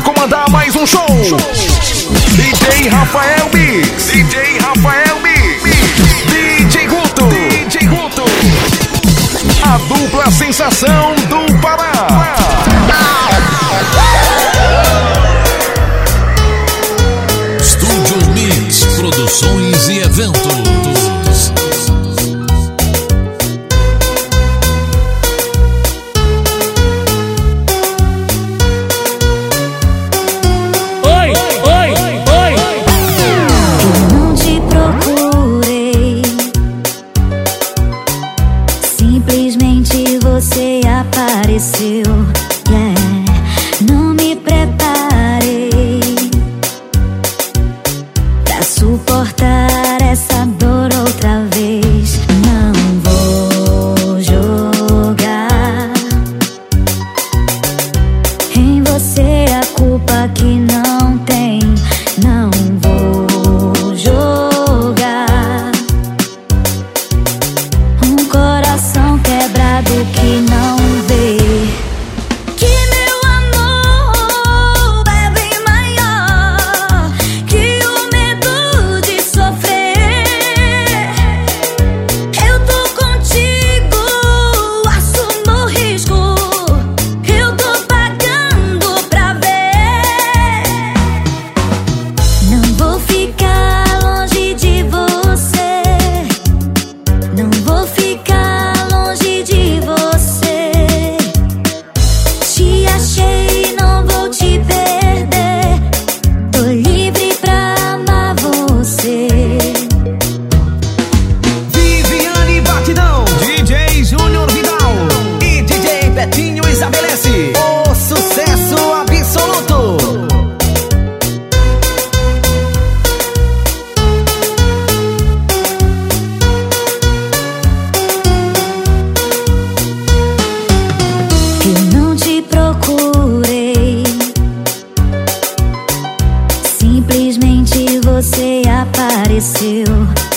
comandar mais um show. DJ Rafael Mix. DJ Rafael Mix. DJ Guto. DJ Guto. A dupla sensação do Pará. Estúdio Mix Produções e Eventos. esqueceu imbecil